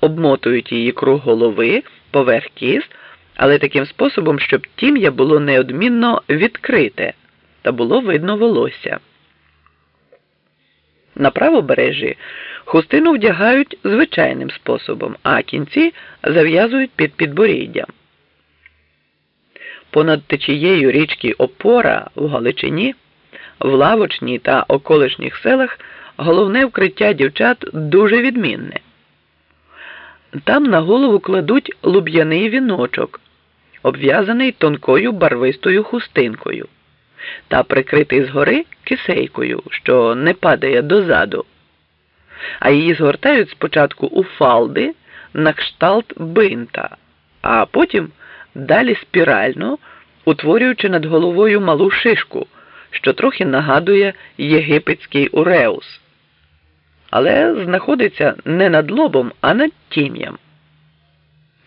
обмотують її круг голови, поверх кіз, але таким способом, щоб тім'я було неодмінно відкрите та було видно волосся. На правобережжі хустину вдягають звичайним способом, а кінці зав'язують під підборіддям. Понад течією річки Опора в Галичині, в Лавочній та околишніх селах головне вкриття дівчат дуже відмінне. Там на голову кладуть луб'яний віночок, обв'язаний тонкою барвистою хустинкою та прикритий згори кисейкою, що не падає дозаду, а її згортають спочатку у фалди на кшталт бинта, а потім далі спірально, утворюючи над головою малу шишку, що трохи нагадує єгипетський уреус. Але знаходиться не над лобом, а над тім'ям.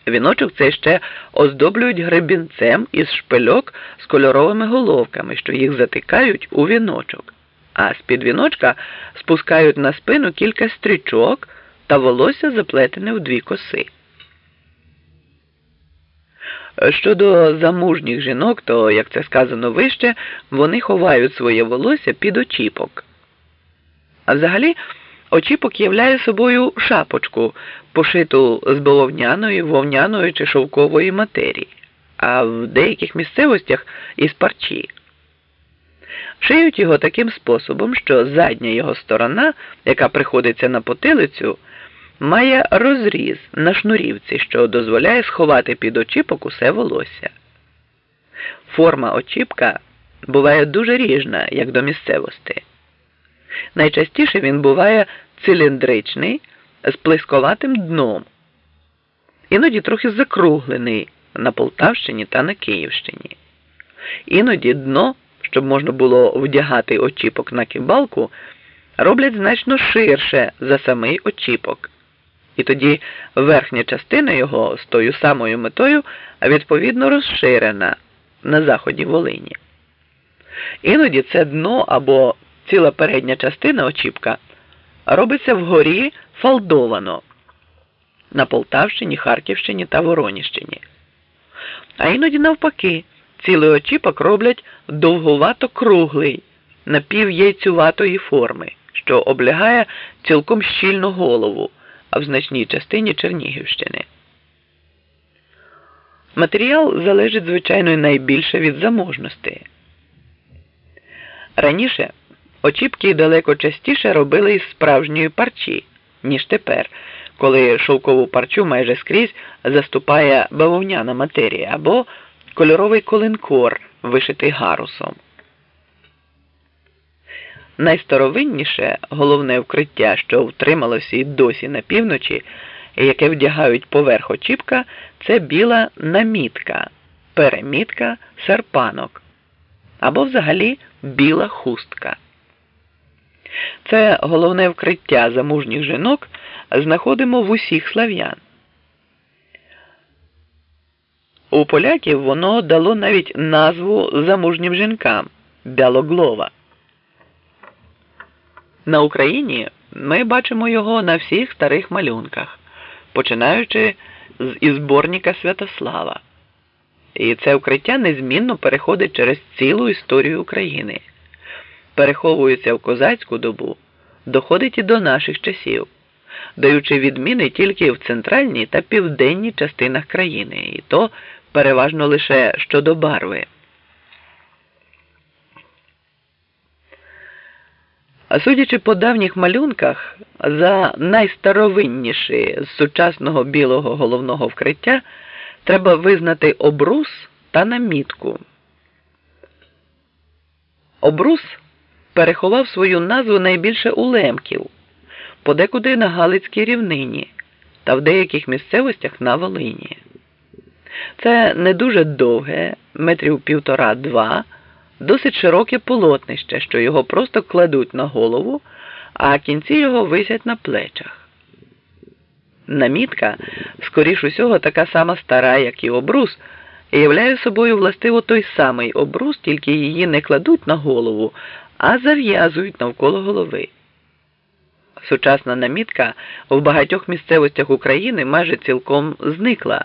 Віночок цей ще оздоблюють гребінцем із шпильок з кольоровими головками, що їх затикають у віночок, а з-під віночка спускають на спину кілька стрічок та волосся заплетене в дві коси. Щодо замужніх жінок, то, як це сказано вище, вони ховають своє волосся під очіпок. А взагалі, очіпок являє собою шапочку, пошиту з бавовняної, вовняної чи шовкової матерії, а в деяких місцевостях із парчі. Шиють його таким способом, що задня його сторона, яка приходиться на потилицю, має розріз на шнурівці, що дозволяє сховати під очіпок усе волосся. Форма очіпка буває дуже ріжна, як до місцевості. Найчастіше він буває циліндричний з плисковатим дном, іноді трохи закруглений на Полтавщині та на Київщині. Іноді дно, щоб можна було вдягати очіпок на кибалку, роблять значно ширше за самий очіпок. І тоді верхня частина його з тою самою метою відповідно розширена на заході Волині. Іноді це дно або ціла передня частина очіпка робиться вгорі фалдовано на Полтавщині, Харківщині та Вороніщині. А іноді навпаки, цілий очіпок роблять довгувато круглий, напівяйцюватої форми, що облягає цілком щільну голову, а в значній частині Чернігівщини. Матеріал залежить, звичайно, найбільше від заможності. Раніше очіпки далеко частіше робили із справжньої парчі, ніж тепер, коли шовкову парчу майже скрізь заступає бавовняна матерія або кольоровий колинкор, вишитий гарусом. Найстаровинніше головне вкриття, що втрималося і досі на півночі, яке вдягають поверх очіпка, це біла намітка, перемітка серпанок або взагалі біла хустка. Це головне вкриття замужніх жінок знаходимо в усіх слав'ян. У поляків воно дало навіть назву замужнім жінкам бялоглова. На Україні ми бачимо його на всіх старих малюнках, починаючи з ізборника Святослава. І це укриття незмінно переходить через цілу історію України, переховується в козацьку добу, доходить і до наших часів, даючи відміни тільки в центральній та південній частинах країни, і то переважно лише щодо барви. А судячи по давніх малюнках, за найстаровинніші з сучасного білого головного вкриття треба визнати обрус та намітку. Обрус переховав свою назву найбільше у лемків, подекуди на Галицькій рівнині та в деяких місцевостях на Волині. Це не дуже довге, метрів півтора-два досить широке полотнище, що його просто кладуть на голову, а кінці його висять на плечах. Намітка, скоріш усього, така сама стара, як і обрус, являє собою властиво той самий обрус, тільки її не кладуть на голову, а зав'язують навколо голови. Сучасна намітка в багатьох місцевостях України майже цілком зникла.